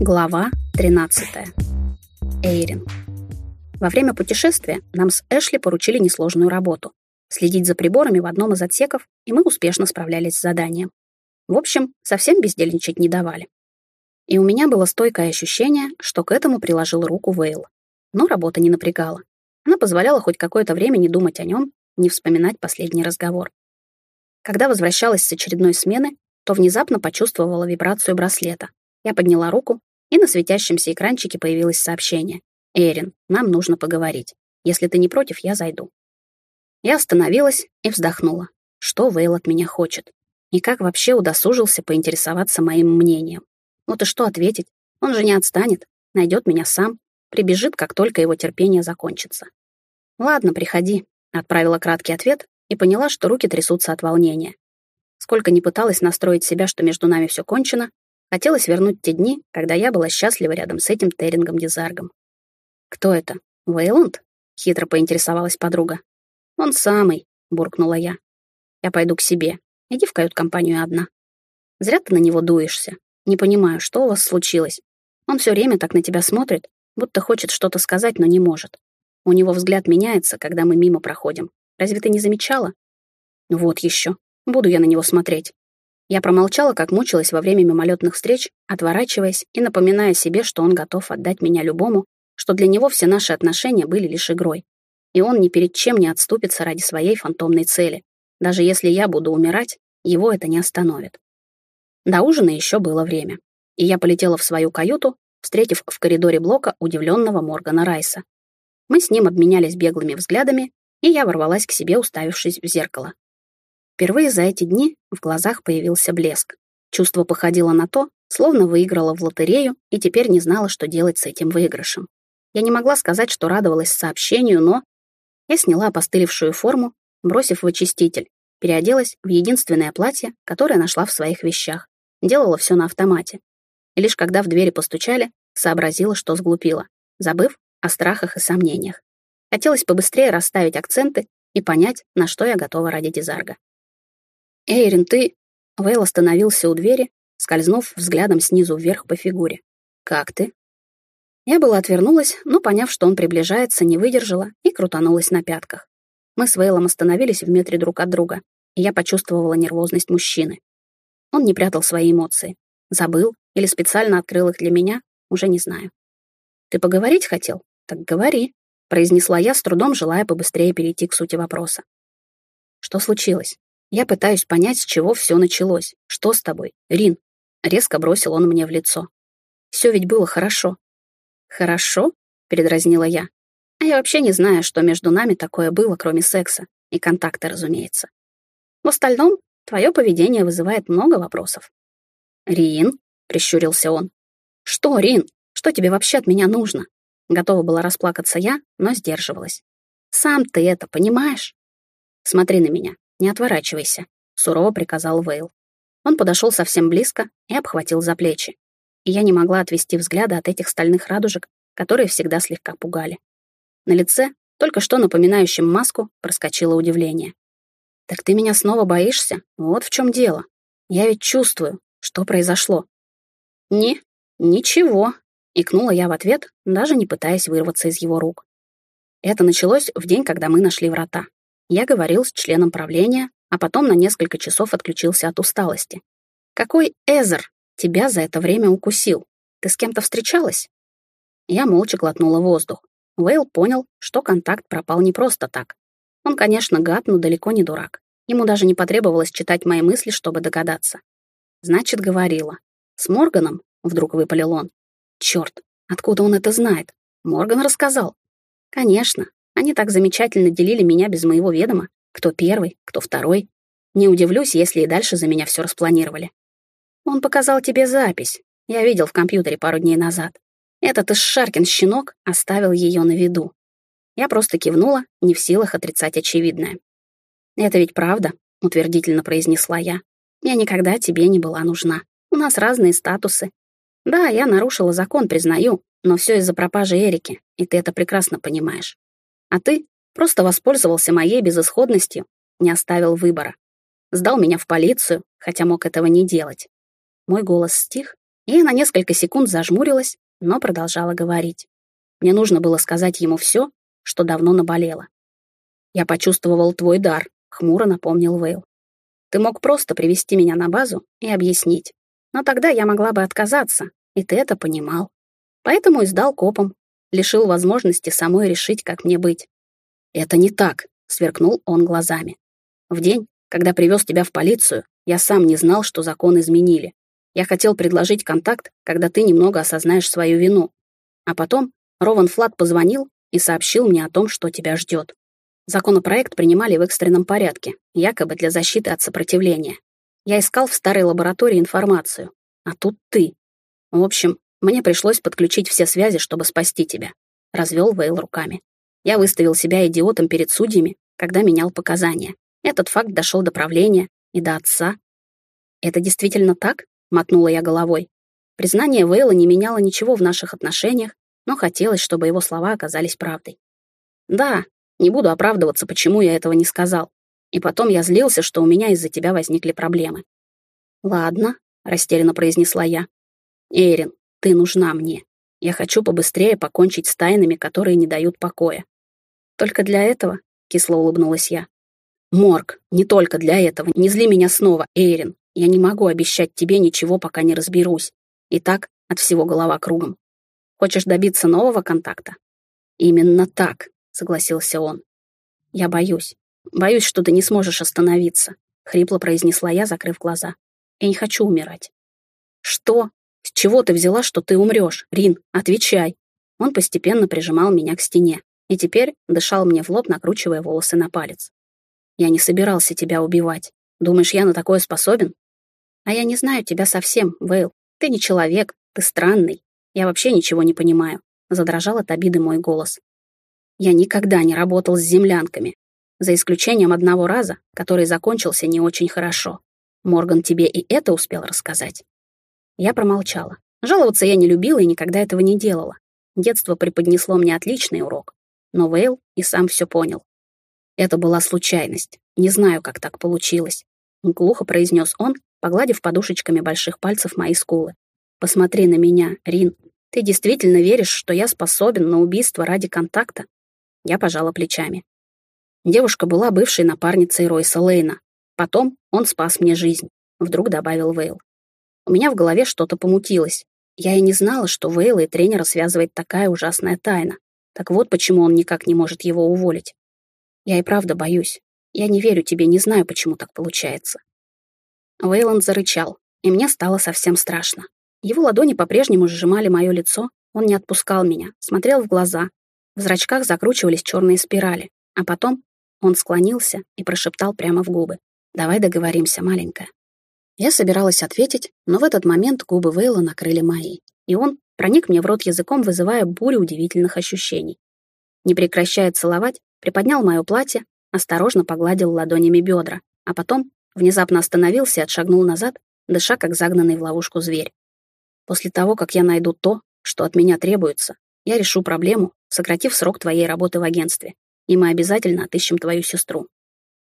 Глава 13. Эйрин. Во время путешествия нам с Эшли поручили несложную работу — следить за приборами в одном из отсеков, и мы успешно справлялись с заданием. В общем, совсем бездельничать не давали. И у меня было стойкое ощущение, что к этому приложил руку Вейл. Но работа не напрягала. Она позволяла хоть какое-то время не думать о нем, не вспоминать последний разговор. Когда возвращалась с очередной смены, то внезапно почувствовала вибрацию браслета. Я подняла руку, и на светящемся экранчике появилось сообщение. «Эрин, нам нужно поговорить. Если ты не против, я зайду». Я остановилась и вздохнула. Что Вейл от меня хочет? И как вообще удосужился поинтересоваться моим мнением? Вот и что ответить? Он же не отстанет, найдет меня сам, прибежит, как только его терпение закончится. «Ладно, приходи», — отправила краткий ответ и поняла, что руки трясутся от волнения. Сколько ни пыталась настроить себя, что между нами все кончено, хотелось вернуть те дни, когда я была счастлива рядом с этим Терингом Дизаргом. «Кто это? Вейланд?» — хитро поинтересовалась подруга. «Он самый», — буркнула я. «Я пойду к себе. Иди в кают-компанию одна». «Зря ты на него дуешься. Не понимаю, что у вас случилось. Он все время так на тебя смотрит, будто хочет что-то сказать, но не может. У него взгляд меняется, когда мы мимо проходим. Разве ты не замечала? Ну вот еще. Буду я на него смотреть. Я промолчала, как мучилась во время мимолетных встреч, отворачиваясь и напоминая себе, что он готов отдать меня любому, что для него все наши отношения были лишь игрой. И он ни перед чем не отступится ради своей фантомной цели. Даже если я буду умирать, его это не остановит. До ужина еще было время. И я полетела в свою каюту, встретив в коридоре блока удивленного Моргана Райса. Мы с ним обменялись беглыми взглядами, и я ворвалась к себе, уставившись в зеркало. Впервые за эти дни в глазах появился блеск. Чувство походило на то, словно выиграла в лотерею и теперь не знала, что делать с этим выигрышем. Я не могла сказать, что радовалась сообщению, но... Я сняла опостылевшую форму, бросив в очиститель, переоделась в единственное платье, которое нашла в своих вещах. Делала все на автомате. И лишь когда в двери постучали, сообразила, что сглупила, забыв о страхах и сомнениях. Хотелось побыстрее расставить акценты и понять, на что я готова ради Дизарга. «Эйрин, ты...» Вейл остановился у двери, скользнув взглядом снизу вверх по фигуре. «Как ты?» Я была отвернулась, но, поняв, что он приближается, не выдержала и крутанулась на пятках. Мы с Вейлом остановились в метре друг от друга, и я почувствовала нервозность мужчины. Он не прятал свои эмоции. Забыл или специально открыл их для меня, уже не знаю. «Ты поговорить хотел? Так говори», — произнесла я, с трудом желая побыстрее перейти к сути вопроса. «Что случилось?» Я пытаюсь понять, с чего все началось. Что с тобой, Рин? Резко бросил он мне в лицо. Все ведь было хорошо. Хорошо? Передразнила я. А я вообще не знаю, что между нами такое было, кроме секса. И контакта, разумеется. В остальном, твое поведение вызывает много вопросов. Рин, прищурился он. Что, Рин? Что тебе вообще от меня нужно? Готова была расплакаться я, но сдерживалась. Сам ты это понимаешь? Смотри на меня. «Не отворачивайся», — сурово приказал Вейл. Он подошел совсем близко и обхватил за плечи. И я не могла отвести взгляда от этих стальных радужек, которые всегда слегка пугали. На лице, только что напоминающем маску, проскочило удивление. «Так ты меня снова боишься? Вот в чем дело. Я ведь чувствую, что произошло». «Не, ничего», — икнула я в ответ, даже не пытаясь вырваться из его рук. Это началось в день, когда мы нашли врата. Я говорил с членом правления, а потом на несколько часов отключился от усталости. «Какой Эзер тебя за это время укусил? Ты с кем-то встречалась?» Я молча глотнула воздух. Уэйл понял, что контакт пропал не просто так. Он, конечно, гад, но далеко не дурак. Ему даже не потребовалось читать мои мысли, чтобы догадаться. Значит, говорила. «С Морганом?» — вдруг выпалил он. Черт, откуда он это знает? Морган рассказал. Конечно, они так замечательно делили меня без моего ведома, кто первый, кто второй. Не удивлюсь, если и дальше за меня все распланировали. Он показал тебе запись. Я видел в компьютере пару дней назад. Этот Ишшаркин щенок оставил ее на виду. Я просто кивнула, не в силах отрицать очевидное. «Это ведь правда», — утвердительно произнесла я. «Я никогда тебе не была нужна. У нас разные статусы. Да, я нарушила закон, признаю, но все из-за пропажи Эрики, и ты это прекрасно понимаешь. А ты просто воспользовался моей безысходностью, не оставил выбора. Сдал меня в полицию, хотя мог этого не делать. Мой голос стих, И на несколько секунд зажмурилась, но продолжала говорить. Мне нужно было сказать ему все, что давно наболело. «Я почувствовал твой дар», — хмуро напомнил Вейл. «Ты мог просто привести меня на базу и объяснить. Но тогда я могла бы отказаться, и ты это понимал. Поэтому и сдал копам, лишил возможности самой решить, как мне быть. «Это не так», — сверкнул он глазами. «В день, когда привез тебя в полицию, я сам не знал, что закон изменили. Я хотел предложить контакт, когда ты немного осознаешь свою вину. А потом Рован Флат позвонил и сообщил мне о том, что тебя ждет. Законопроект принимали в экстренном порядке, якобы для защиты от сопротивления. Я искал в старой лаборатории информацию, а тут ты. В общем, мне пришлось подключить все связи, чтобы спасти тебя. Развел Вейл руками. Я выставил себя идиотом перед судьями, когда менял показания. Этот факт дошел до правления и до отца. Это действительно так? Мотнула я головой. Признание Вейла не меняло ничего в наших отношениях, но хотелось, чтобы его слова оказались правдой. Да, не буду оправдываться, почему я этого не сказал. И потом я злился, что у меня из-за тебя возникли проблемы. Ладно, растерянно произнесла я. Эрин, ты нужна мне. Я хочу побыстрее покончить с тайнами, которые не дают покоя. Только для этого, кисло улыбнулась я. Морг, не только для этого. Не зли меня снова, Эйрин. Я не могу обещать тебе ничего, пока не разберусь. И так от всего голова кругом. Хочешь добиться нового контакта? Именно так, согласился он. Я боюсь. Боюсь, что ты не сможешь остановиться, хрипло произнесла я, закрыв глаза. Я не хочу умирать. Что? «С чего ты взяла, что ты умрешь? Рин, отвечай!» Он постепенно прижимал меня к стене и теперь дышал мне в лоб, накручивая волосы на палец. «Я не собирался тебя убивать. Думаешь, я на такое способен?» «А я не знаю тебя совсем, Вейл. Ты не человек, ты странный. Я вообще ничего не понимаю», — задрожал от обиды мой голос. «Я никогда не работал с землянками, за исключением одного раза, который закончился не очень хорошо. Морган тебе и это успел рассказать?» Я промолчала. Жаловаться я не любила и никогда этого не делала. Детство преподнесло мне отличный урок. Но Вейл и сам все понял. Это была случайность. Не знаю, как так получилось. Глухо произнес он, погладив подушечками больших пальцев мои скулы. «Посмотри на меня, Рин. Ты действительно веришь, что я способен на убийство ради контакта?» Я пожала плечами. Девушка была бывшей напарницей Ройса Лейна. Потом он спас мне жизнь, вдруг добавил Вейл. У меня в голове что-то помутилось. Я и не знала, что Вейла и тренера связывает такая ужасная тайна. Так вот почему он никак не может его уволить. Я и правда боюсь. Я не верю тебе, не знаю, почему так получается. Вейланд зарычал, и мне стало совсем страшно. Его ладони по-прежнему сжимали мое лицо, он не отпускал меня, смотрел в глаза. В зрачках закручивались черные спирали, а потом он склонился и прошептал прямо в губы. «Давай договоримся, маленькая. Я собиралась ответить, но в этот момент губы Вейла накрыли мои, и он проник мне в рот языком, вызывая бурю удивительных ощущений. Не прекращая целовать, приподнял мое платье, осторожно погладил ладонями бедра, а потом внезапно остановился и отшагнул назад, дыша как загнанный в ловушку зверь. После того, как я найду то, что от меня требуется, я решу проблему, сократив срок твоей работы в агентстве, и мы обязательно отыщем твою сестру.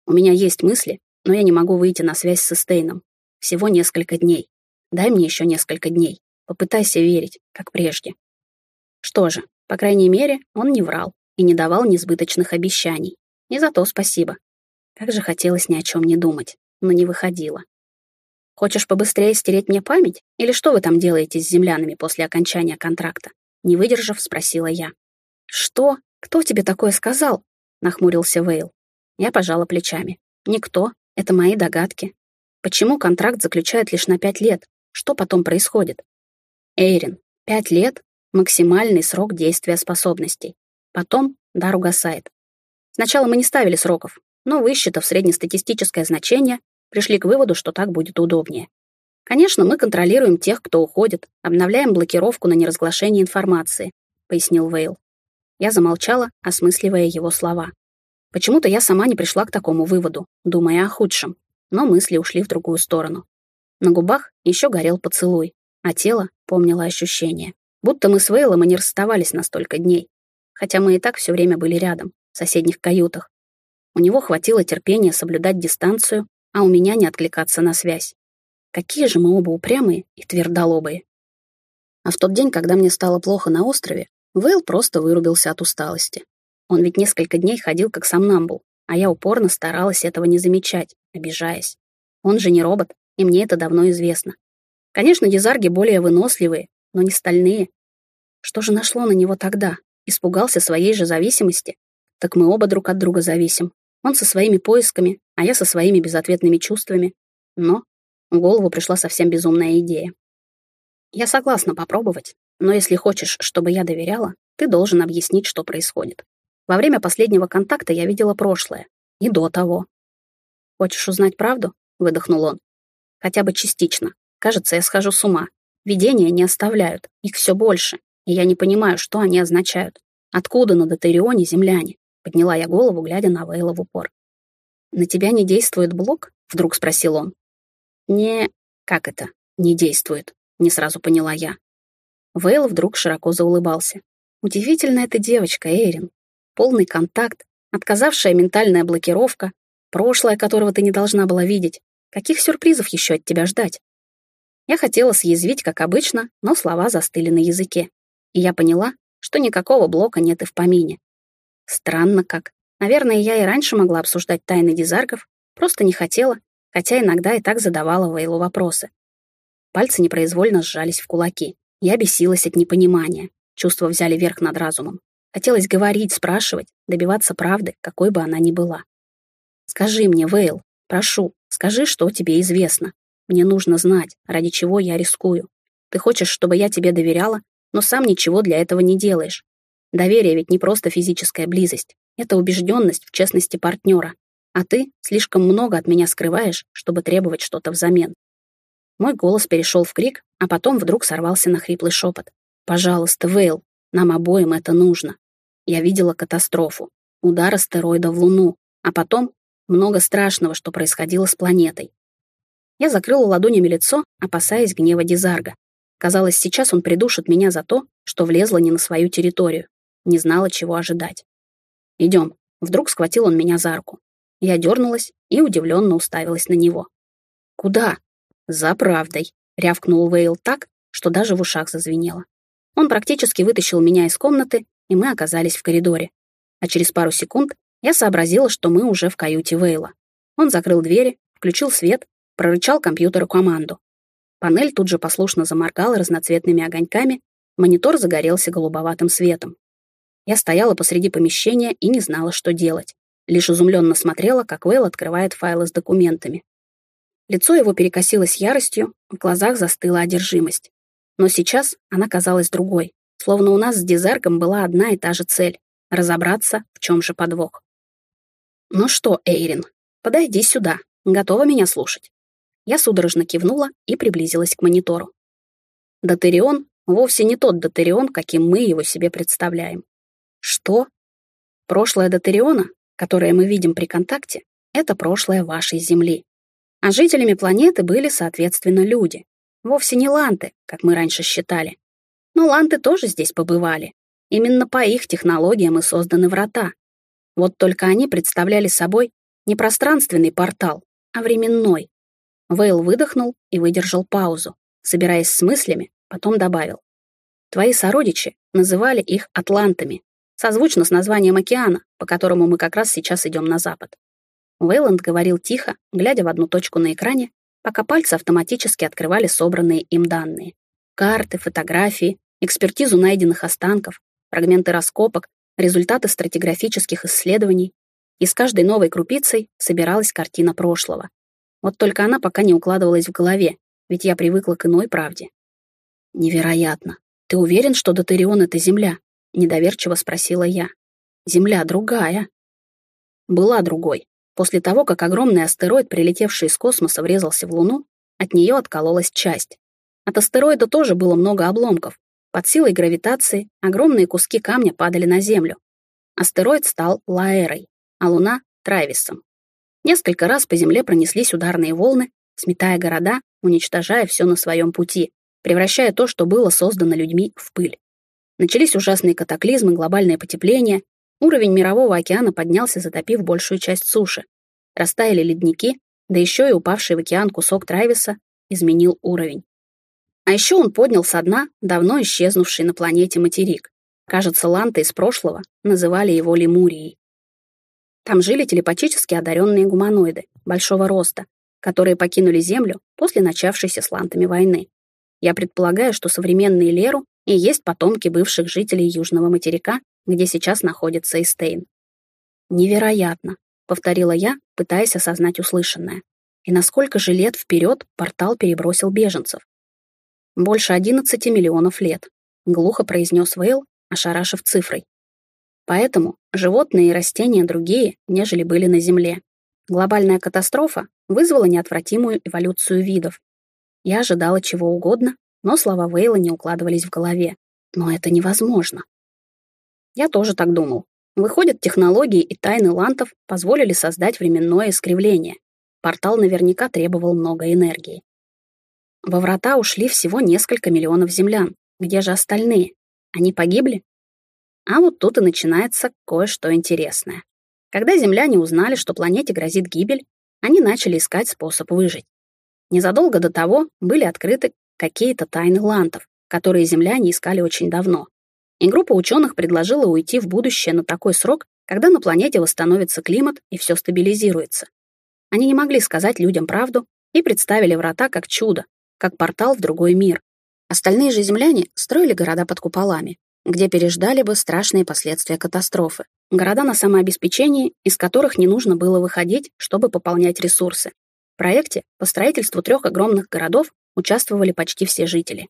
У меня есть мысли, но я не могу выйти на связь с Стейном, всего несколько дней. Дай мне еще несколько дней. Попытайся верить, как прежде. Что же, по крайней мере, он не врал и не давал несбыточных обещаний. И за то спасибо. Как же хотелось ни о чем не думать, но не выходило. Хочешь побыстрее стереть мне память? Или что вы там делаете с землянами после окончания контракта? Не выдержав, спросила я. Что? Кто тебе такое сказал? Нахмурился Вейл. Я пожала плечами. Никто. Это мои догадки. Почему контракт заключают лишь на пять лет? Что потом происходит? Эйрин, пять лет — максимальный срок действия способностей. Потом дар угасает. Сначала мы не ставили сроков, но, высчитав среднестатистическое значение, пришли к выводу, что так будет удобнее. Конечно, мы контролируем тех, кто уходит, обновляем блокировку на неразглашение информации, пояснил Вейл. Я замолчала, осмысливая его слова. Почему-то я сама не пришла к такому выводу, думая о худшем но мысли ушли в другую сторону. На губах еще горел поцелуй, а тело помнило ощущение. Будто мы с Вейлом и не расставались на столько дней. Хотя мы и так все время были рядом, в соседних каютах. У него хватило терпения соблюдать дистанцию, а у меня не откликаться на связь. Какие же мы оба упрямые и твердолобые. А в тот день, когда мне стало плохо на острове, Вейл просто вырубился от усталости. Он ведь несколько дней ходил как сомнамбул, а я упорно старалась этого не замечать, обижаясь. Он же не робот, и мне это давно известно. Конечно, дизарги более выносливые, но не стальные. Что же нашло на него тогда? Испугался своей же зависимости? Так мы оба друг от друга зависим. Он со своими поисками, а я со своими безответными чувствами. Но в голову пришла совсем безумная идея. Я согласна попробовать, но если хочешь, чтобы я доверяла, ты должен объяснить, что происходит. Во время последнего контакта я видела прошлое. И до того. «Хочешь узнать правду?» — выдохнул он. «Хотя бы частично. Кажется, я схожу с ума. Видения не оставляют. Их все больше. И я не понимаю, что они означают. Откуда на Дотарионе земляне?» Подняла я голову, глядя на Вейла в упор. «На тебя не действует блок?» — вдруг спросил он. «Не... как это? Не действует?» — не сразу поняла я. Вейл вдруг широко заулыбался. «Удивительная эта девочка, Эйрин полный контакт, отказавшая ментальная блокировка, прошлое которого ты не должна была видеть. Каких сюрпризов еще от тебя ждать? Я хотела съязвить, как обычно, но слова застыли на языке. И я поняла, что никакого блока нет и в помине. Странно как. Наверное, я и раньше могла обсуждать тайны дизаргов, просто не хотела, хотя иногда и так задавала Вейлу вопросы. Пальцы непроизвольно сжались в кулаки. Я бесилась от непонимания. Чувства взяли верх над разумом. Хотелось говорить, спрашивать, добиваться правды, какой бы она ни была. «Скажи мне, Вейл, прошу, скажи, что тебе известно. Мне нужно знать, ради чего я рискую. Ты хочешь, чтобы я тебе доверяла, но сам ничего для этого не делаешь. Доверие ведь не просто физическая близость. Это убежденность в честности партнера. А ты слишком много от меня скрываешь, чтобы требовать что-то взамен. Мой голос перешел в крик, а потом вдруг сорвался на хриплый шепот. «Пожалуйста, Вейл, нам обоим это нужно. Я видела катастрофу, удар астероида в Луну, а потом много страшного, что происходило с планетой. Я закрыла ладонями лицо, опасаясь гнева Дизарга. Казалось, сейчас он придушит меня за то, что влезла не на свою территорию. Не знала, чего ожидать. Идем. Вдруг схватил он меня за руку. Я дернулась и удивленно уставилась на него. «Куда?» «За правдой», — рявкнул Вейл так, что даже в ушах зазвенело. Он практически вытащил меня из комнаты, и мы оказались в коридоре. А через пару секунд я сообразила, что мы уже в каюте Вейла. Он закрыл двери, включил свет, прорычал компьютеру команду. Панель тут же послушно заморгала разноцветными огоньками, монитор загорелся голубоватым светом. Я стояла посреди помещения и не знала, что делать. Лишь изумленно смотрела, как Вейл открывает файлы с документами. Лицо его перекосилось яростью, в глазах застыла одержимость. Но сейчас она казалась другой, словно у нас с Дизаргом была одна и та же цель — разобраться, в чем же подвох. «Ну что, Эйрин, подойди сюда, готова меня слушать?» Я судорожно кивнула и приблизилась к монитору. Дотерион вовсе не тот Дотерион, каким мы его себе представляем. Что? Прошлое Дотериона, которое мы видим при контакте, это прошлое вашей Земли. А жителями планеты были, соответственно, люди, Вовсе не ланты, как мы раньше считали. Но ланты тоже здесь побывали. Именно по их технологиям и созданы врата. Вот только они представляли собой не пространственный портал, а временной. Вейл выдохнул и выдержал паузу, собираясь с мыслями, потом добавил. Твои сородичи называли их атлантами, созвучно с названием океана, по которому мы как раз сейчас идем на запад. Вейланд говорил тихо, глядя в одну точку на экране, пока пальцы автоматически открывали собранные им данные. Карты, фотографии, экспертизу найденных останков, фрагменты раскопок, результаты стратиграфических исследований. И с каждой новой крупицей собиралась картина прошлого. Вот только она пока не укладывалась в голове, ведь я привыкла к иной правде. «Невероятно. Ты уверен, что Дотерион — это Земля?» — недоверчиво спросила я. «Земля другая». Была другой, После того, как огромный астероид, прилетевший из космоса, врезался в Луну, от нее откололась часть. От астероида тоже было много обломков. Под силой гравитации огромные куски камня падали на Землю. Астероид стал Лаэрой, а Луна — Трависом. Несколько раз по Земле пронеслись ударные волны, сметая города, уничтожая все на своем пути, превращая то, что было создано людьми, в пыль. Начались ужасные катаклизмы, глобальное потепление, Уровень мирового океана поднялся, затопив большую часть суши. Растаяли ледники, да еще и упавший в океан кусок Трайвиса изменил уровень. А еще он поднял со дна давно исчезнувший на планете материк. Кажется, ланты из прошлого называли его Лемурией. Там жили телепатически одаренные гуманоиды большого роста, которые покинули Землю после начавшейся с лантами войны. Я предполагаю, что современные Леру и есть потомки бывших жителей Южного материка, где сейчас находится Эстейн. «Невероятно», — повторила я, пытаясь осознать услышанное. И насколько же лет вперед портал перебросил беженцев? Больше 11 миллионов лет, глухо произнес Вейл, ошарашив цифрой. Поэтому животные и растения другие, нежели были на Земле. Глобальная катастрофа вызвала неотвратимую эволюцию видов. Я ожидала чего угодно, но слова Вейла не укладывались в голове. Но это невозможно. Я тоже так думал. Выходят, технологии и тайны лантов позволили создать временное искривление. Портал наверняка требовал много энергии. Во врата ушли всего несколько миллионов землян. Где же остальные? Они погибли? А вот тут и начинается кое-что интересное. Когда земляне узнали, что планете грозит гибель, они начали искать способ выжить. Незадолго до того были открыты какие-то тайны лантов, которые земляне искали очень давно. И группа ученых предложила уйти в будущее на такой срок, когда на планете восстановится климат и все стабилизируется. Они не могли сказать людям правду и представили врата как чудо, как портал в другой мир. Остальные же земляне строили города под куполами, где переждали бы страшные последствия катастрофы. Города на самообеспечении, из которых не нужно было выходить, чтобы пополнять ресурсы. В проекте по строительству трех огромных городов участвовали почти все жители.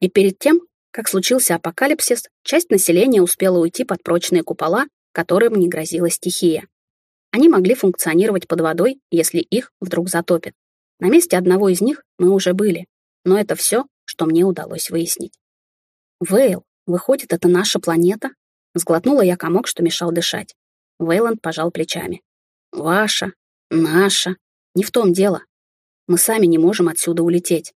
И перед тем, как случился апокалипсис, часть населения успела уйти под прочные купола, которым не грозила стихия. Они могли функционировать под водой, если их вдруг затопит. На месте одного из них мы уже были, но это все, что мне удалось выяснить. Вейл, Выходит, это наша планета? Сглотнула я комок, что мешал дышать. Вейланд пожал плечами. Ваша, наша. Не в том дело. Мы сами не можем отсюда улететь.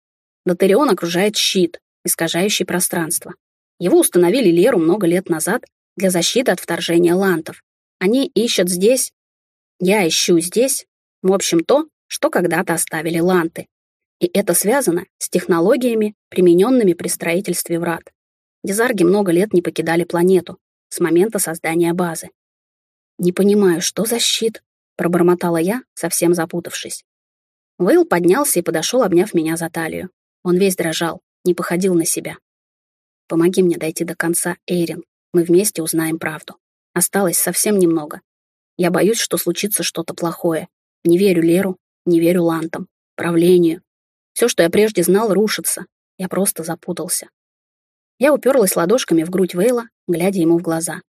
Дотарион окружает щит, искажающий пространство. Его установили Леру много лет назад для защиты от вторжения лантов. Они ищут здесь... Я ищу здесь, в общем, то, что когда-то оставили ланты. И это связано с технологиями, примененными при строительстве врат. Дизарги много лет не покидали планету, с момента создания базы. «Не понимаю, что за щит?» — пробормотала я, совсем запутавшись. Вейл поднялся и подошел, обняв меня за талию. Он весь дрожал, не походил на себя. «Помоги мне дойти до конца, Эйрин. Мы вместе узнаем правду. Осталось совсем немного. Я боюсь, что случится что-то плохое. Не верю Леру, не верю Лантам, правлению. Все, что я прежде знал, рушится. Я просто запутался. Я уперлась ладошками в грудь Вейла, глядя ему в глаза.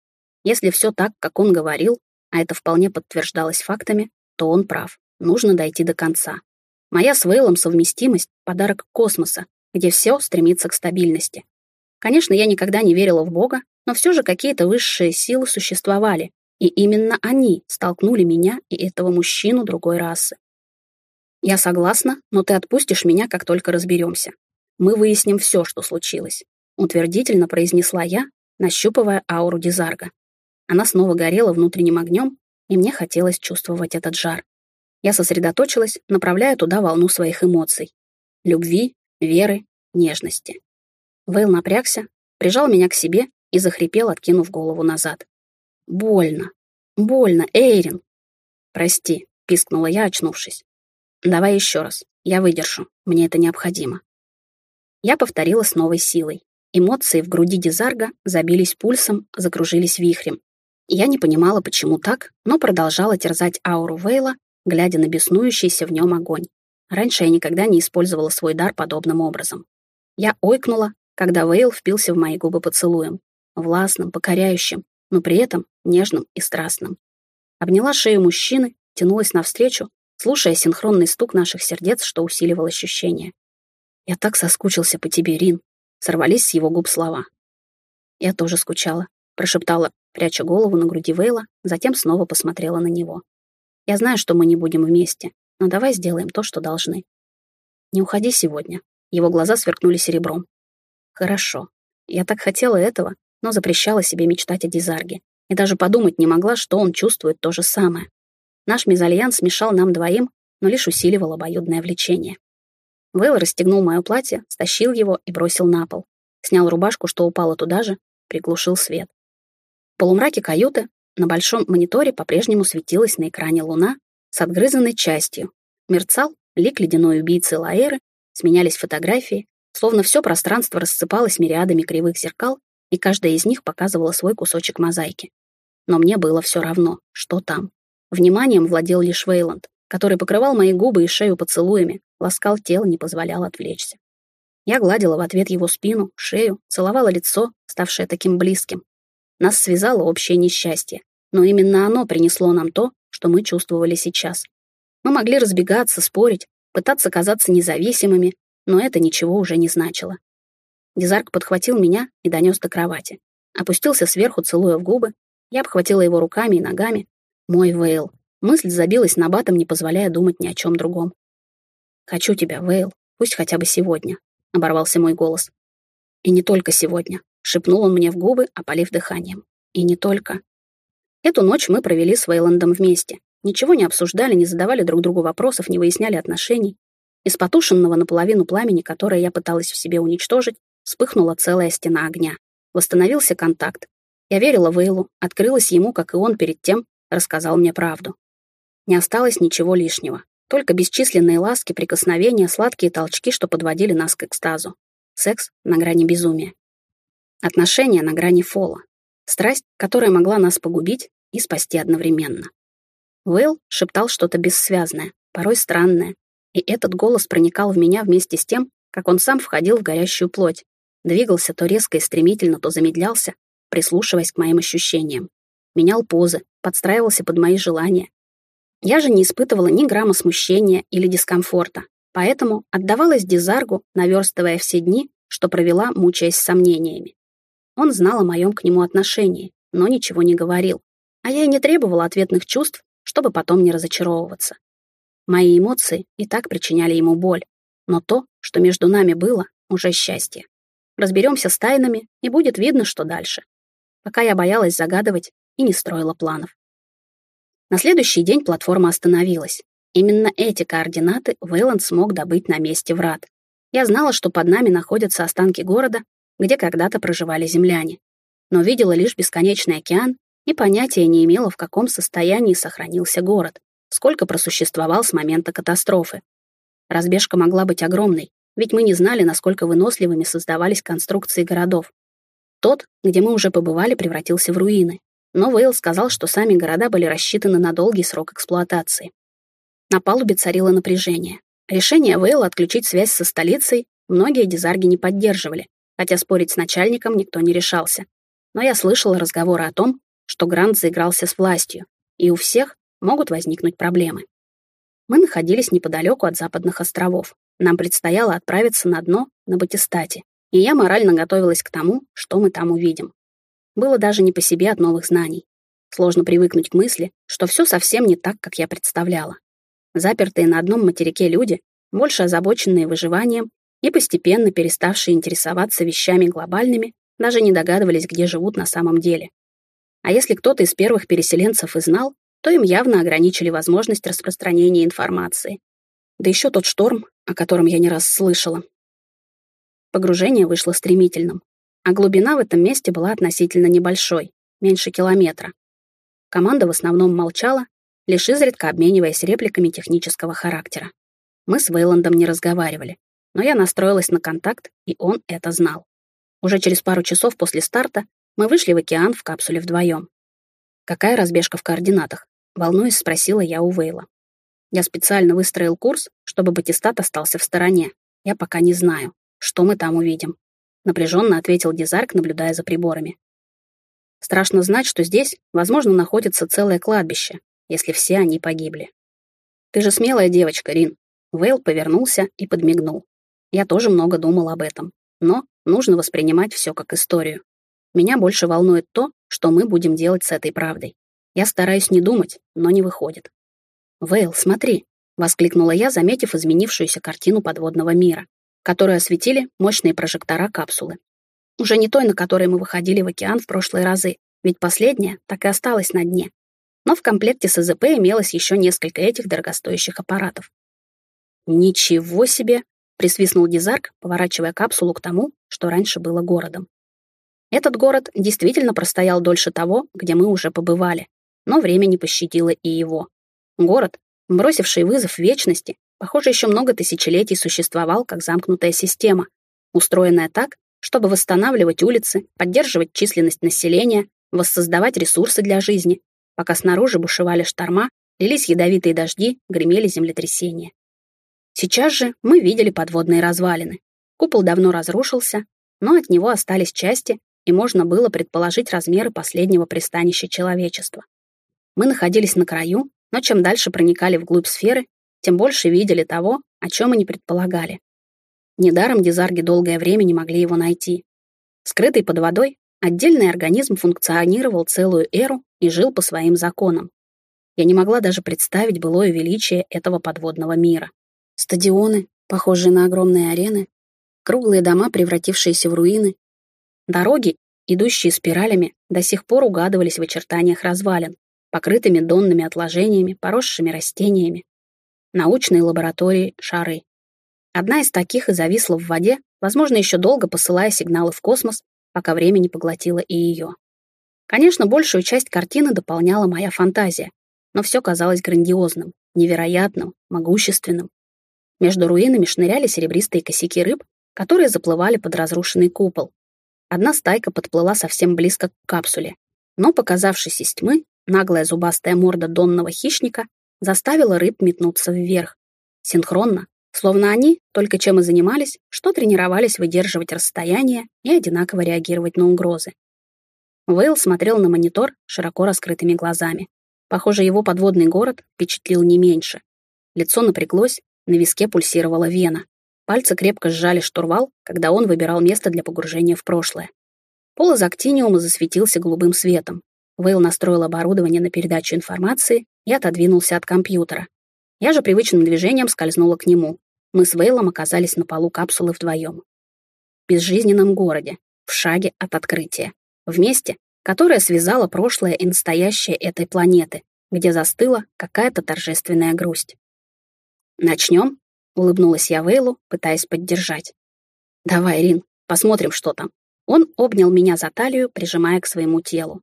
Если все так, как он говорил, а это вполне подтверждалось фактами, то он прав. Нужно дойти до конца. Моя с Вейлом совместимость — подарок космоса, где все стремится к стабильности. Конечно, я никогда не верила в Бога, но все же какие-то высшие силы существовали, и именно они столкнули меня и этого мужчину другой расы. Я согласна, но ты отпустишь меня, как только разберемся. Мы выясним все, что случилось утвердительно произнесла я, нащупывая ауру Дизарга. Она снова горела внутренним огнем, и мне хотелось чувствовать этот жар. Я сосредоточилась, направляя туда волну своих эмоций. Любви, веры, нежности. Вейл напрягся, прижал меня к себе и захрипел, откинув голову назад. «Больно! Больно, Эйрин!» «Прости», — пискнула я, очнувшись. «Давай еще раз. Я выдержу. Мне это необходимо». Я повторила с новой силой. Эмоции в груди Дизарга забились пульсом, закружились вихрем. Я не понимала, почему так, но продолжала терзать ауру Вейла, глядя на беснующийся в нем огонь. Раньше я никогда не использовала свой дар подобным образом. Я ойкнула, когда Вейл впился в мои губы поцелуем, властным, покоряющим, но при этом нежным и страстным. Обняла шею мужчины, тянулась навстречу, слушая синхронный стук наших сердец, что усиливал ощущение. «Я так соскучился по тебе, Рин», Сорвались с его губ слова. Я тоже скучала, прошептала, пряча голову на груди Вейла, затем снова посмотрела на него. Я знаю, что мы не будем вместе, но давай сделаем то, что должны. Не уходи сегодня. Его глаза сверкнули серебром. Хорошо. Я так хотела этого, но запрещала себе мечтать о Дизарге. И даже подумать не могла, что он чувствует то же самое. Наш мезальянс смешал нам двоим, но лишь усиливал обоюдное влечение. Вейл расстегнул мое платье, стащил его и бросил на пол. Снял рубашку, что упала туда же, приглушил свет. В полумраке каюты на большом мониторе по-прежнему светилась на экране луна с отгрызанной частью. Мерцал лик ледяной убийцы Лаэры, сменялись фотографии, словно все пространство рассыпалось мириадами кривых зеркал, и каждая из них показывала свой кусочек мозаики. Но мне было все равно, что там. Вниманием владел лишь Вейланд, который покрывал мои губы и шею поцелуями, ласкал тело, не позволял отвлечься. Я гладила в ответ его спину, шею, целовала лицо, ставшее таким близким. Нас связало общее несчастье, но именно оно принесло нам то, что мы чувствовали сейчас. Мы могли разбегаться, спорить, пытаться казаться независимыми, но это ничего уже не значило. Дизарк подхватил меня и донес до кровати. Опустился сверху, целуя в губы. Я обхватила его руками и ногами. Мой Вейл. Мысль забилась на батом, не позволяя думать ни о чем другом. «Хочу тебя, Вейл, пусть хотя бы сегодня», — оборвался мой голос. «И не только сегодня», — шепнул он мне в губы, опалив дыханием. «И не только». Эту ночь мы провели с Вейландом вместе. Ничего не обсуждали, не задавали друг другу вопросов, не выясняли отношений. Из потушенного наполовину пламени, которое я пыталась в себе уничтожить, вспыхнула целая стена огня. Восстановился контакт. Я верила Вейлу, открылась ему, как и он перед тем, рассказал мне правду. Не осталось ничего лишнего. Только бесчисленные ласки, прикосновения, сладкие толчки, что подводили нас к экстазу. Секс на грани безумия. Отношения на грани фола. Страсть, которая могла нас погубить и спасти одновременно. Уэлл шептал что-то бессвязное, порой странное, и этот голос проникал в меня вместе с тем, как он сам входил в горящую плоть, двигался то резко и стремительно, то замедлялся, прислушиваясь к моим ощущениям. Менял позы, подстраивался под мои желания, я же не испытывала ни грамма смущения или дискомфорта, поэтому отдавалась Дизаргу, наверстывая все дни, что провела, мучаясь сомнениями. Он знал о моем к нему отношении, но ничего не говорил, а я и не требовала ответных чувств, чтобы потом не разочаровываться. Мои эмоции и так причиняли ему боль, но то, что между нами было, уже счастье. Разберемся с тайнами, и будет видно, что дальше. Пока я боялась загадывать и не строила планов. На следующий день платформа остановилась. Именно эти координаты Вейланд смог добыть на месте врат. Я знала, что под нами находятся останки города, где когда-то проживали земляне. Но видела лишь бесконечный океан и понятия не имела, в каком состоянии сохранился город, сколько просуществовал с момента катастрофы. Разбежка могла быть огромной, ведь мы не знали, насколько выносливыми создавались конструкции городов. Тот, где мы уже побывали, превратился в руины. Но Вейл сказал, что сами города были рассчитаны на долгий срок эксплуатации. На палубе царило напряжение. Решение Вейла отключить связь со столицей многие дизарги не поддерживали, хотя спорить с начальником никто не решался. Но я слышала разговоры о том, что Грант заигрался с властью, и у всех могут возникнуть проблемы. Мы находились неподалеку от западных островов. Нам предстояло отправиться на дно на Батистате, и я морально готовилась к тому, что мы там увидим. Было даже не по себе от новых знаний. Сложно привыкнуть к мысли, что все совсем не так, как я представляла. Запертые на одном материке люди, больше озабоченные выживанием и постепенно переставшие интересоваться вещами глобальными, даже не догадывались, где живут на самом деле. А если кто-то из первых переселенцев и знал, то им явно ограничили возможность распространения информации. Да еще тот шторм, о котором я не раз слышала. Погружение вышло стремительным а глубина в этом месте была относительно небольшой, меньше километра. Команда в основном молчала, лишь изредка обмениваясь репликами технического характера. Мы с Вейландом не разговаривали, но я настроилась на контакт, и он это знал. Уже через пару часов после старта мы вышли в океан в капсуле вдвоем. «Какая разбежка в координатах?» — волнуясь, спросила я у Вейла. Я специально выстроил курс, чтобы Батистат остался в стороне. Я пока не знаю, что мы там увидим напряженно ответил Дизарк, наблюдая за приборами. Страшно знать, что здесь, возможно, находится целое кладбище, если все они погибли. Ты же смелая девочка, Рин. Вейл повернулся и подмигнул. Я тоже много думал об этом. Но нужно воспринимать все как историю. Меня больше волнует то, что мы будем делать с этой правдой. Я стараюсь не думать, но не выходит. «Вейл, смотри!» — воскликнула я, заметив изменившуюся картину подводного мира которую осветили мощные прожектора капсулы. Уже не той, на которой мы выходили в океан в прошлые разы, ведь последняя так и осталась на дне. Но в комплекте с АЗП имелось еще несколько этих дорогостоящих аппаратов. «Ничего себе!» присвистнул Дизарк, поворачивая капсулу к тому, что раньше было городом. Этот город действительно простоял дольше того, где мы уже побывали, но время не пощадило и его. Город, бросивший вызов вечности, похоже, еще много тысячелетий существовал как замкнутая система, устроенная так, чтобы восстанавливать улицы, поддерживать численность населения, воссоздавать ресурсы для жизни, пока снаружи бушевали шторма, лились ядовитые дожди, гремели землетрясения. Сейчас же мы видели подводные развалины. Купол давно разрушился, но от него остались части, и можно было предположить размеры последнего пристанища человечества. Мы находились на краю, но чем дальше проникали вглубь сферы, тем больше видели того, о чем и не предполагали. Недаром дизарги долгое время не могли его найти. Скрытый под водой, отдельный организм функционировал целую эру и жил по своим законам. Я не могла даже представить былое величие этого подводного мира. Стадионы, похожие на огромные арены, круглые дома, превратившиеся в руины, дороги, идущие спиралями, до сих пор угадывались в очертаниях развалин, покрытыми донными отложениями, поросшими растениями. Научные лаборатории, шары. Одна из таких и зависла в воде, возможно, еще долго посылая сигналы в космос, пока время не поглотило и ее. Конечно, большую часть картины дополняла моя фантазия, но все казалось грандиозным, невероятным, могущественным. Между руинами шныряли серебристые косяки рыб, которые заплывали под разрушенный купол. Одна стайка подплыла совсем близко к капсуле, но, показавшись из тьмы, наглая зубастая морда донного хищника заставила рыб метнуться вверх. Синхронно, Словно они, только чем и занимались, что тренировались выдерживать расстояние и одинаково реагировать на угрозы. Вейл смотрел на монитор широко раскрытыми глазами. Похоже, его подводный город впечатлил не меньше. Лицо напряглось, на виске пульсировала вена. Пальцы крепко сжали штурвал, когда он выбирал место для погружения в прошлое. Пол из актиниума засветился голубым светом. Вейл настроил оборудование на передачу информации и отодвинулся от компьютера. Я же привычным движением скользнула к нему. Мы с Вейлом оказались на полу капсулы вдвоем. В безжизненном городе, в шаге от открытия. В месте, которое связало прошлое и настоящее этой планеты, где застыла какая-то торжественная грусть. «Начнем?» — улыбнулась я Вейлу, пытаясь поддержать. «Давай, Рин, посмотрим, что там». Он обнял меня за талию, прижимая к своему телу.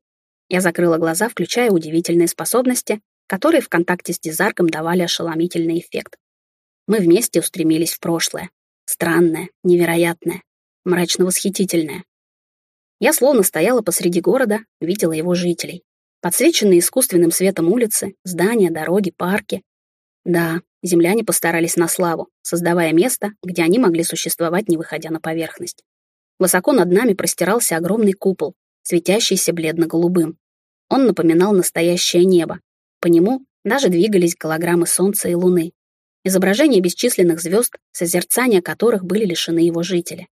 Я закрыла глаза, включая удивительные способности, которые в контакте с Дизарком давали ошеломительный эффект. Мы вместе устремились в прошлое. Странное, невероятное, мрачно-восхитительное. Я словно стояла посреди города, видела его жителей. Подсвеченные искусственным светом улицы, здания, дороги, парки. Да, земляне постарались на славу, создавая место, где они могли существовать, не выходя на поверхность. Высоко над нами простирался огромный купол, светящийся бледно-голубым. Он напоминал настоящее небо, по нему даже двигались голограммы Солнца и Луны, изображения бесчисленных звезд, созерцания которых были лишены его жители.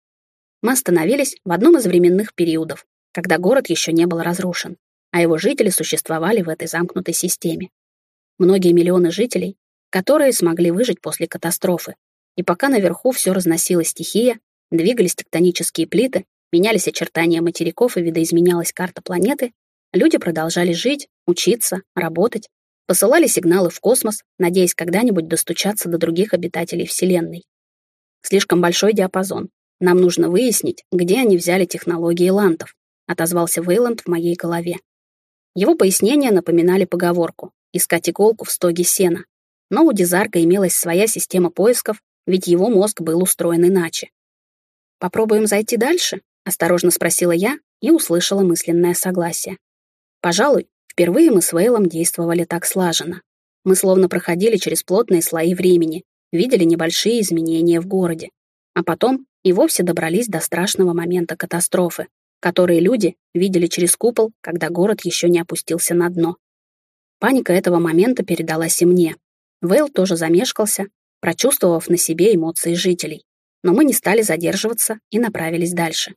Мы остановились в одном из временных периодов, когда город еще не был разрушен, а его жители существовали в этой замкнутой системе. Многие миллионы жителей, которые смогли выжить после катастрофы. И пока наверху все разносила стихия, двигались тектонические плиты, менялись очертания материков и видоизменялась карта планеты, люди продолжали жить, учиться, работать, посылали сигналы в космос, надеясь когда-нибудь достучаться до других обитателей Вселенной. Слишком большой диапазон. Нам нужно выяснить, где они взяли технологии лантов, отозвался Вейланд в моей голове. Его пояснения напоминали поговорку «искать иголку в стоге сена». Но у Дизарга имелась своя система поисков, ведь его мозг был устроен иначе. «Попробуем зайти дальше?» — осторожно спросила я и услышала мысленное согласие. Пожалуй, Впервые мы с Вейлом действовали так слаженно. Мы словно проходили через плотные слои времени, видели небольшие изменения в городе. А потом и вовсе добрались до страшного момента катастрофы, которые люди видели через купол, когда город еще не опустился на дно. Паника этого момента передалась и мне. Вейл тоже замешкался, прочувствовав на себе эмоции жителей. Но мы не стали задерживаться и направились дальше.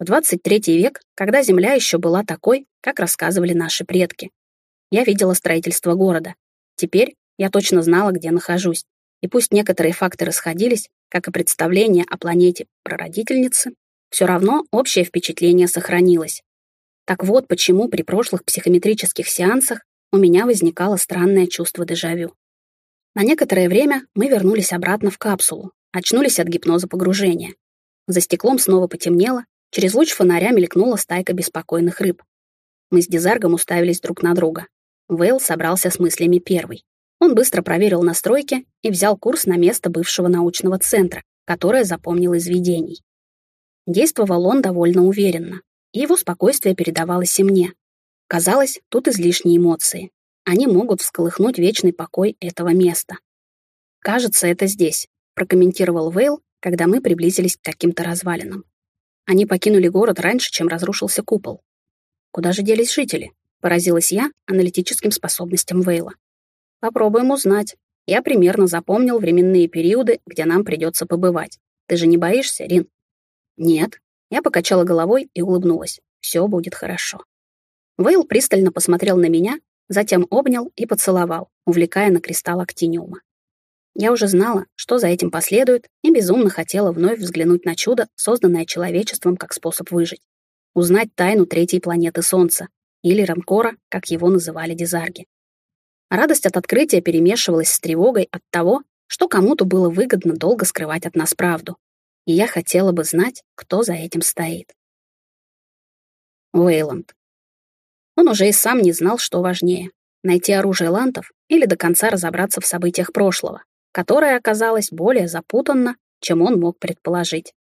В 23 век, когда земля еще была такой, как рассказывали наши предки. Я видела строительство города. Теперь я точно знала, где нахожусь. И пусть некоторые факты расходились, как и представление о планете прародительницы, все равно общее впечатление сохранилось. Так вот почему при прошлых психометрических сеансах у меня возникало странное чувство дежавю. На некоторое время мы вернулись обратно в капсулу, очнулись от гипноза погружения. За стеклом снова потемнело, через луч фонаря мелькнула стайка беспокойных рыб. Мы с Дизаргом уставились друг на друга. Вейл собрался с мыслями первый. Он быстро проверил настройки и взял курс на место бывшего научного центра, которое запомнил из видений. Действовал он довольно уверенно, и его спокойствие передавалось и мне. Казалось, тут излишние эмоции. Они могут всколыхнуть вечный покой этого места. «Кажется, это здесь», — прокомментировал Вейл, когда мы приблизились к каким-то развалинам. Они покинули город раньше, чем разрушился купол. Куда же делись жители? Поразилась я аналитическим способностям Вейла. Попробуем узнать. Я примерно запомнил временные периоды, где нам придется побывать. Ты же не боишься, Рин? Нет. Я покачала головой и улыбнулась. Все будет хорошо. Вейл пристально посмотрел на меня, затем обнял и поцеловал, увлекая на кристалл актиниума. Я уже знала, что за этим последует, и безумно хотела вновь взглянуть на чудо, созданное человечеством как способ выжить. Узнать тайну третьей планеты Солнца, или Рамкора, как его называли дизарги. Радость от открытия перемешивалась с тревогой от того, что кому-то было выгодно долго скрывать от нас правду. И я хотела бы знать, кто за этим стоит. Уэйланд. Он уже и сам не знал, что важнее — найти оружие лантов или до конца разобраться в событиях прошлого которое оказалось более запутанно, чем он мог предположить.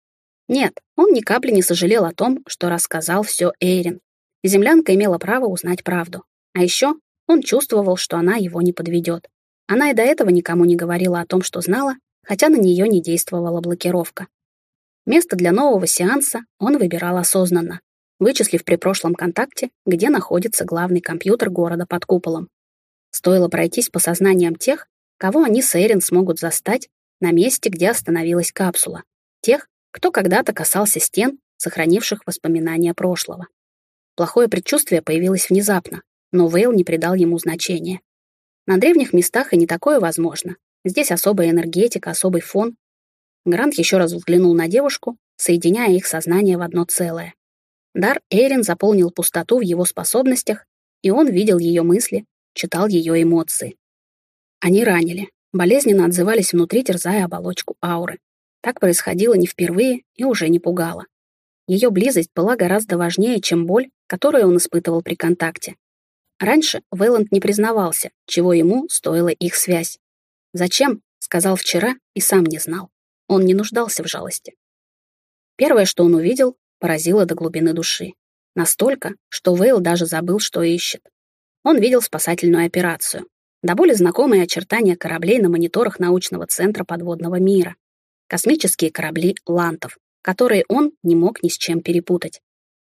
Нет, он ни капли не сожалел о том, что рассказал все Эйрин. Землянка имела право узнать правду. А еще он чувствовал, что она его не подведет. Она и до этого никому не говорила о том, что знала, хотя на нее не действовала блокировка. Место для нового сеанса он выбирал осознанно, вычислив при прошлом контакте, где находится главный компьютер города под куполом. Стоило пройтись по сознаниям тех, кого они с Эрин смогут застать на месте, где остановилась капсула. Тех, кто когда-то касался стен, сохранивших воспоминания прошлого. Плохое предчувствие появилось внезапно, но Вейл не придал ему значения. На древних местах и не такое возможно. Здесь особая энергетика, особый фон. Грант еще раз взглянул на девушку, соединяя их сознание в одно целое. Дар Эйрин заполнил пустоту в его способностях, и он видел ее мысли, читал ее эмоции. Они ранили, болезненно отзывались внутри, терзая оболочку ауры. Так происходило не впервые и уже не пугало. Ее близость была гораздо важнее, чем боль, которую он испытывал при контакте. Раньше Вейланд не признавался, чего ему стоила их связь. «Зачем?» — сказал вчера и сам не знал. Он не нуждался в жалости. Первое, что он увидел, поразило до глубины души. Настолько, что Вейл даже забыл, что ищет. Он видел спасательную операцию до более знакомые очертания кораблей на мониторах научного центра подводного мира. Космические корабли «Лантов», которые он не мог ни с чем перепутать.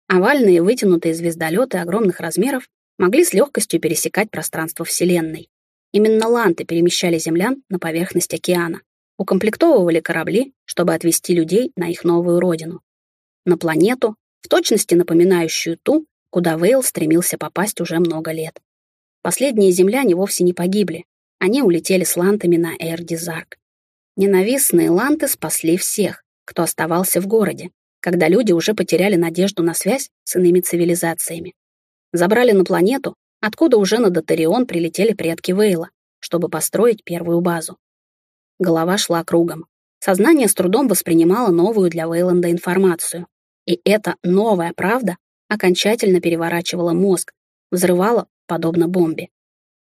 Овальные вытянутые звездолеты огромных размеров могли с легкостью пересекать пространство Вселенной. Именно ланты перемещали землян на поверхность океана, укомплектовывали корабли, чтобы отвезти людей на их новую родину. На планету, в точности напоминающую ту, куда Вейл стремился попасть уже много лет. Последние земляне вовсе не погибли. Они улетели с лантами на Эрдизарк. Ненавистные ланты спасли всех, кто оставался в городе, когда люди уже потеряли надежду на связь с иными цивилизациями. Забрали на планету, откуда уже на Дотарион прилетели предки Вейла, чтобы построить первую базу. Голова шла кругом. Сознание с трудом воспринимало новую для Вейланда информацию. И эта новая правда окончательно переворачивала мозг, взрывала подобно бомбе.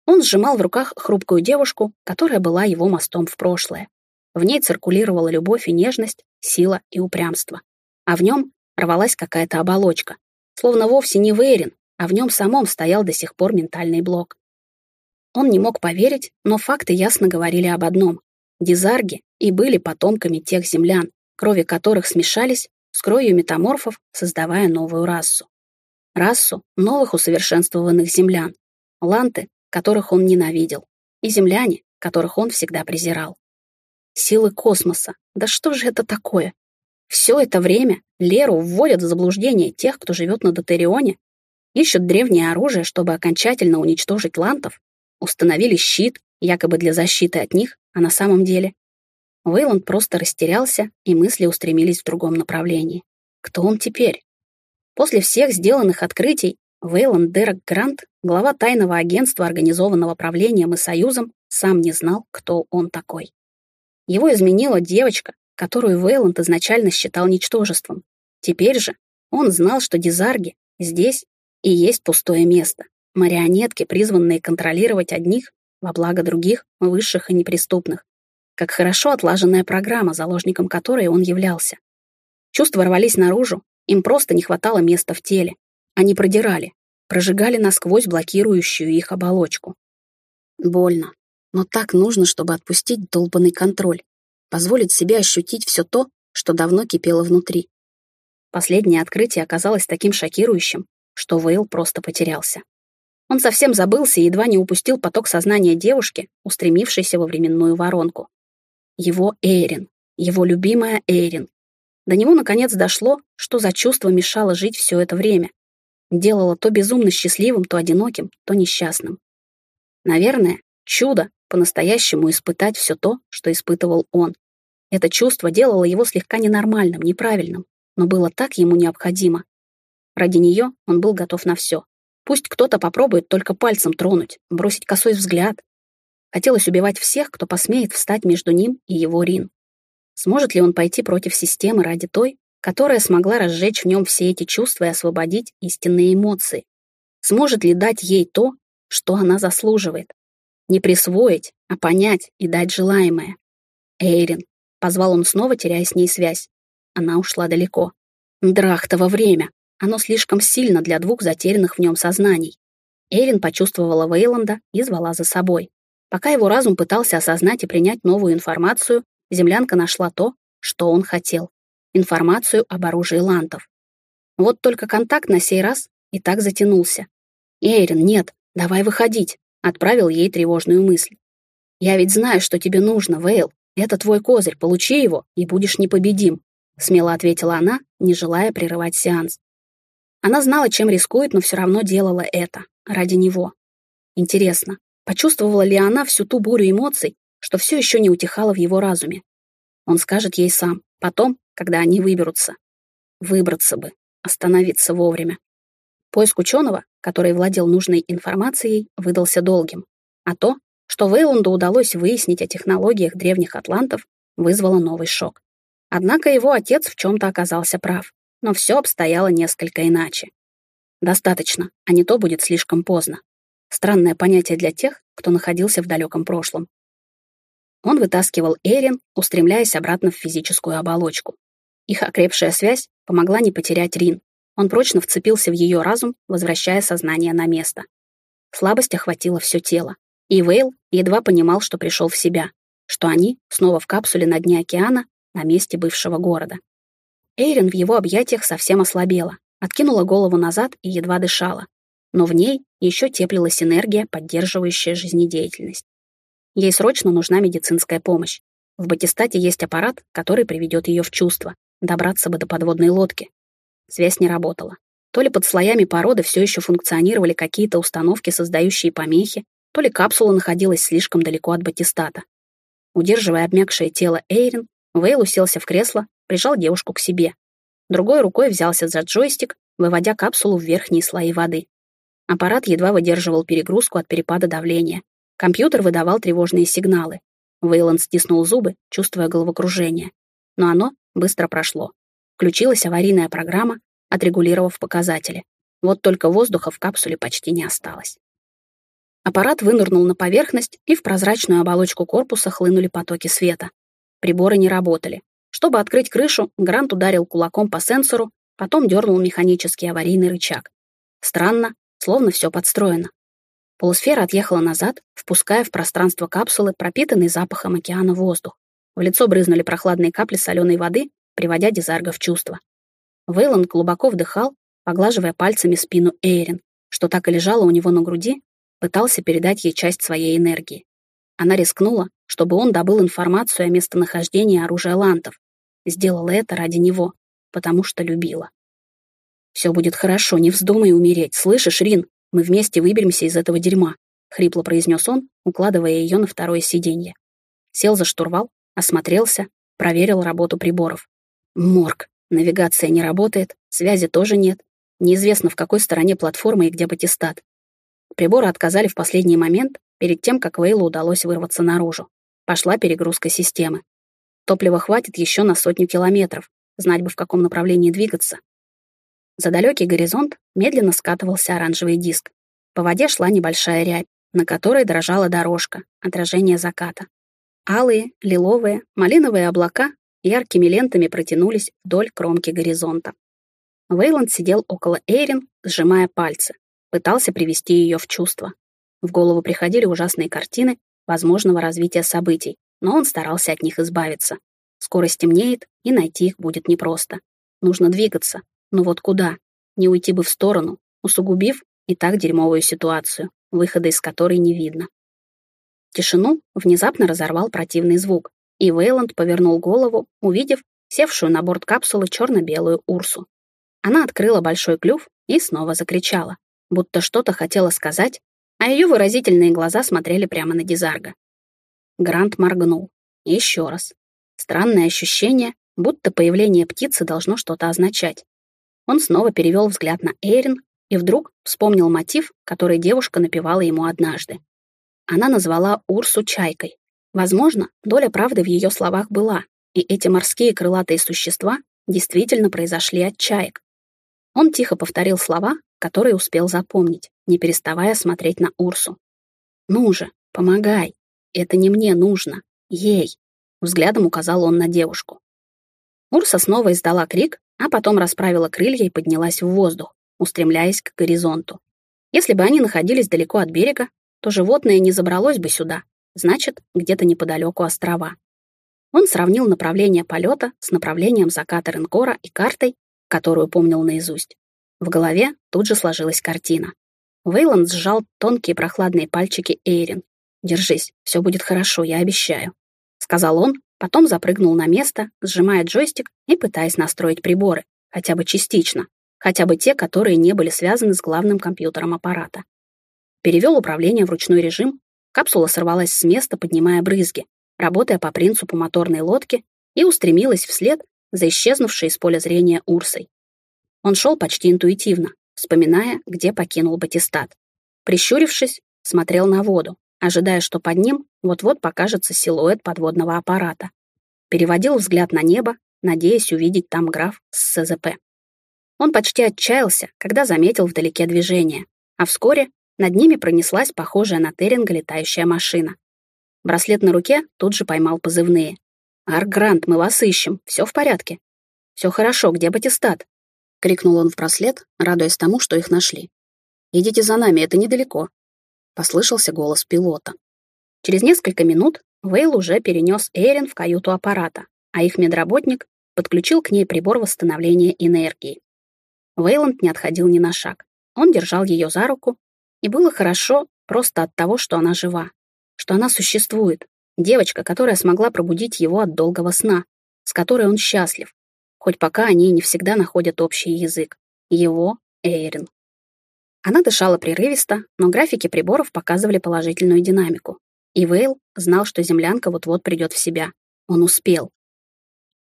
Он сжимал в руках хрупкую девушку, которая была его мостом в прошлое. В ней циркулировала любовь и нежность, сила и упрямство. А в нем рвалась какая-то оболочка, словно вовсе не Вейрин, а в нем самом стоял до сих пор ментальный блок. Он не мог поверить, но факты ясно говорили об одном. Дизарги и были потомками тех землян, крови которых смешались с кровью метаморфов, создавая новую расу расу новых усовершенствованных землян, ланты, которых он ненавидел, и земляне, которых он всегда презирал. Силы космоса, да что же это такое? Все это время Леру вводят в заблуждение тех, кто живет на Дотерионе, ищут древнее оружие, чтобы окончательно уничтожить лантов, установили щит, якобы для защиты от них, а на самом деле... Вейланд просто растерялся, и мысли устремились в другом направлении. Кто он теперь? После всех сделанных открытий Вейланд Дерек Грант, глава тайного агентства, организованного правлением и союзом, сам не знал, кто он такой. Его изменила девочка, которую Вейланд изначально считал ничтожеством. Теперь же он знал, что Дизарги здесь и есть пустое место, марионетки, призванные контролировать одних во благо других, высших и неприступных. Как хорошо отлаженная программа, заложником которой он являлся. Чувства рвались наружу, им просто не хватало места в теле. Они продирали, прожигали насквозь блокирующую их оболочку. Больно, но так нужно, чтобы отпустить долбанный контроль, позволить себе ощутить все то, что давно кипело внутри. Последнее открытие оказалось таким шокирующим, что Вейл просто потерялся. Он совсем забылся и едва не упустил поток сознания девушки, устремившейся во временную воронку. Его Эйрин, его любимая Эйрин. До него наконец дошло, что за чувство мешало жить все это время. Делало то безумно счастливым, то одиноким, то несчастным. Наверное, чудо по-настоящему испытать все то, что испытывал он. Это чувство делало его слегка ненормальным, неправильным, но было так ему необходимо. Ради нее он был готов на все. Пусть кто-то попробует только пальцем тронуть, бросить косой взгляд. Хотелось убивать всех, кто посмеет встать между ним и его Рин. Сможет ли он пойти против системы ради той, которая смогла разжечь в нем все эти чувства и освободить истинные эмоции? Сможет ли дать ей то, что она заслуживает? Не присвоить, а понять и дать желаемое. Эйрин. Позвал он снова, теряя с ней связь. Она ушла далеко. Драхтово время. Оно слишком сильно для двух затерянных в нем сознаний. Эйрин почувствовала Вейланда и звала за собой. Пока его разум пытался осознать и принять новую информацию, землянка нашла то, что он хотел. Информацию об оружии лантов. Вот только контакт на сей раз и так затянулся. «Эйрин, нет, давай выходить», Отправил ей тревожную мысль. «Я ведь знаю, что тебе нужно, Вейл. Это твой козырь, получи его, и будешь непобедим», смело ответила она, не желая прерывать сеанс. Она знала, чем рискует, но все равно делала это, ради него. Интересно, почувствовала ли она всю ту бурю эмоций, что все еще не утихало в его разуме? Он скажет ей сам, потом, когда они выберутся. Выбраться бы, остановиться вовремя. Поиск ученого, который владел нужной информацией, выдался долгим. А то, что Вейланду удалось выяснить о технологиях древних атлантов, вызвало новый шок. Однако его отец в чем-то оказался прав, но все обстояло несколько иначе. Достаточно, а не то будет слишком поздно. Странное понятие для тех, кто находился в далеком прошлом. Он вытаскивал Эрин, устремляясь обратно в физическую оболочку. Их окрепшая связь помогла не потерять Рин, он прочно вцепился в ее разум, возвращая сознание на место. Слабость охватила все тело, и Вейл едва понимал, что пришел в себя, что они снова в капсуле на дне океана на месте бывшего города. Эйрин в его объятиях совсем ослабела, откинула голову назад и едва дышала, но в ней еще теплилась энергия, поддерживающая жизнедеятельность. Ей срочно нужна медицинская помощь. В Батистате есть аппарат, который приведет ее в чувство. Добраться бы до подводной лодки, Связь не работала. То ли под слоями породы все еще функционировали какие-то установки, создающие помехи, то ли капсула находилась слишком далеко от батистата. Удерживая обмякшее тело Эйрин, Вейл уселся в кресло, прижал девушку к себе. Другой рукой взялся за джойстик, выводя капсулу в верхние слои воды. Аппарат едва выдерживал перегрузку от перепада давления. Компьютер выдавал тревожные сигналы. Вейланд стиснул зубы, чувствуя головокружение. Но оно быстро прошло. Включилась аварийная программа, отрегулировав показатели. Вот только воздуха в капсуле почти не осталось. Аппарат вынырнул на поверхность, и в прозрачную оболочку корпуса хлынули потоки света. Приборы не работали. Чтобы открыть крышу, Грант ударил кулаком по сенсору, потом дернул механический аварийный рычаг. Странно, словно все подстроено. Полусфера отъехала назад, впуская в пространство капсулы пропитанный запахом океана воздух. В лицо брызнули прохладные капли соленой воды, приводя Дизарга в чувство. Вейлон глубоко вдыхал, поглаживая пальцами спину Эйрин, что так и лежала у него на груди, пытался передать ей часть своей энергии. Она рискнула, чтобы он добыл информацию о местонахождении оружия лантов. Сделала это ради него, потому что любила. «Все будет хорошо, не вздумай умереть. Слышишь, Рин? Мы вместе выберемся из этого дерьма», — хрипло произнес он, укладывая ее на второе сиденье. Сел за штурвал, осмотрелся, проверил работу приборов. Морг. Навигация не работает, связи тоже нет. Неизвестно, в какой стороне платформы и где батистат. Приборы отказали в последний момент, перед тем, как Вейлу удалось вырваться наружу. Пошла перегрузка системы. Топлива хватит еще на сотню километров, знать бы в каком направлении двигаться. За далекий горизонт медленно скатывался оранжевый диск. По воде шла небольшая рябь, на которой дрожала дорожка, отражение заката. Алые, лиловые, малиновые облака яркими лентами протянулись вдоль кромки горизонта. Вейланд сидел около Эйрин, сжимая пальцы, пытался привести ее в чувство. В голову приходили ужасные картины возможного развития событий, но он старался от них избавиться. Скоро стемнеет, и найти их будет непросто. Нужно двигаться. Но вот куда? Не уйти бы в сторону, усугубив и так дерьмовую ситуацию, выхода из которой не видно. Тишину внезапно разорвал противный звук, и Вейланд повернул голову, увидев севшую на борт капсулы черно-белую Урсу. Она открыла большой клюв и снова закричала, будто что-то хотела сказать, а ее выразительные глаза смотрели прямо на Дизарга. Грант моргнул. Еще раз. Странное ощущение, будто появление птицы должно что-то означать. Он снова перевел взгляд на Эйрин и вдруг вспомнил мотив, который девушка напевала ему однажды. Она назвала Урсу чайкой. Возможно, доля правды в ее словах была, и эти морские крылатые существа действительно произошли от чаек. Он тихо повторил слова, которые успел запомнить, не переставая смотреть на Урсу. «Ну же, помогай. Это не мне нужно. Ей!» Взглядом указал он на девушку. Урса снова издала крик, а потом расправила крылья и поднялась в воздух, устремляясь к горизонту. Если бы они находились далеко от берега, то животное не забралось бы сюда, значит, где-то неподалеку острова. Он сравнил направление полета с направлением заката Ренкора и картой, которую помнил наизусть. В голове тут же сложилась картина. Вейланд сжал тонкие прохладные пальчики Эйрин. «Держись, все будет хорошо, я обещаю», — сказал он, потом запрыгнул на место, сжимая джойстик и пытаясь настроить приборы, хотя бы частично, хотя бы те, которые не были связаны с главным компьютером аппарата. Перевел управление в ручной режим, капсула сорвалась с места, поднимая брызги, работая по принципу моторной лодки, и устремилась вслед за исчезнувшей из поля зрения Урсой. Он шел почти интуитивно, вспоминая, где покинул Батистат. Прищурившись, смотрел на воду, ожидая, что под ним вот-вот покажется силуэт подводного аппарата. Переводил взгляд на небо, надеясь увидеть там граф с СЗП. Он почти отчаялся, когда заметил вдалеке движение, а вскоре над ними пронеслась похожая на Терринга летающая машина. Браслет на руке тут же поймал позывные. «Аргрант, мы вас ищем. Все в порядке?» «Все хорошо. Где Батистат?» — крикнул он в браслет, радуясь тому, что их нашли. «Идите за нами, это недалеко», — послышался голос пилота. Через несколько минут Вейл уже перенес Эйрин в каюту аппарата, а их медработник подключил к ней прибор восстановления энергии. Вейланд не отходил ни на шаг. Он держал ее за руку, и было хорошо просто от того, что она жива, что она существует, девочка, которая смогла пробудить его от долгого сна, с которой он счастлив, хоть пока они не всегда находят общий язык. Его Эйрин. Она дышала прерывисто, но графики приборов показывали положительную динамику. И Вейл знал, что землянка вот-вот придет в себя. Он успел.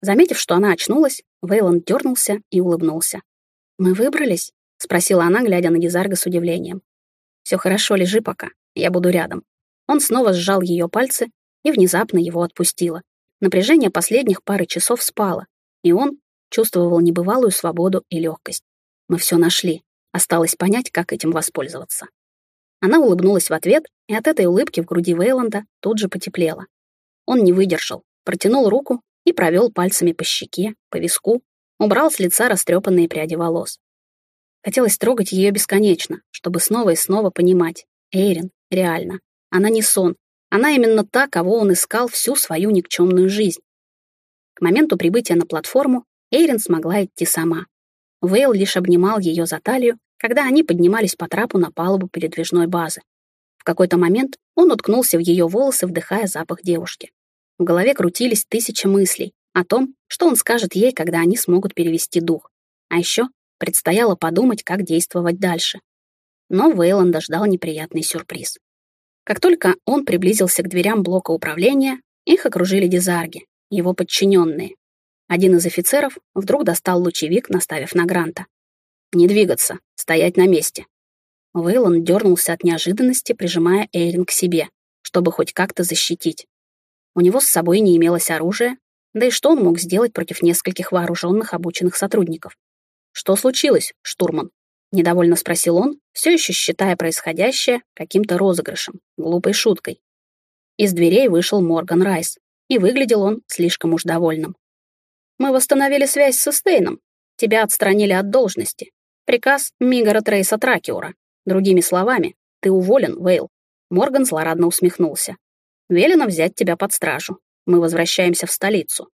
Заметив, что она очнулась, Вейланд дернулся и улыбнулся. «Мы выбрались?» — спросила она, глядя на Гизарга с удивлением. «Все хорошо, лежи пока, я буду рядом». Он снова сжал ее пальцы и внезапно его отпустило. Напряжение последних пары часов спало, и он чувствовал небывалую свободу и легкость. Мы все нашли. Осталось понять, как этим воспользоваться. Она улыбнулась в ответ, и от этой улыбки в груди Вейланда тут же потеплело. Он не выдержал, протянул руку и провел пальцами по щеке, по виску, убрал с лица растрепанные пряди волос. Хотелось трогать ее бесконечно, чтобы снова и снова понимать. Эйрин, реально. Она не сон. Она именно та, кого он искал всю свою никчемную жизнь. К моменту прибытия на платформу Эйрин смогла идти сама. Вейл лишь обнимал ее за талию, когда они поднимались по трапу на палубу передвижной базы. В какой-то момент он уткнулся в ее волосы, вдыхая запах девушки. В голове крутились тысячи мыслей о том, что он скажет ей, когда они смогут перевести дух. А еще предстояло подумать, как действовать дальше. Но Вейланда ждал неприятный сюрприз. Как только он приблизился к дверям блока управления, их окружили дизарги, его подчиненные, один из офицеров вдруг достал лучевик, наставив на Гранта. «Не двигаться, стоять на месте». Вейлон дернулся от неожиданности, прижимая Эйрин к себе, чтобы хоть как-то защитить. У него с собой не имелось оружия, Да и что он мог сделать против нескольких вооруженных обученных сотрудников? «Что случилось, штурман?» — недовольно спросил он, все еще считая происходящее каким-то розыгрышем, глупой шуткой. Из дверей вышел Морган Райс, и выглядел он слишком уж довольным. «Мы восстановили связь с Эстейном. Тебя отстранили от должности. Приказ Мигара Трейса Тракиура. Другими словами, ты уволен, Вейл». Морган злорадно усмехнулся. «Велено взять тебя под стражу. Мы возвращаемся в столицу.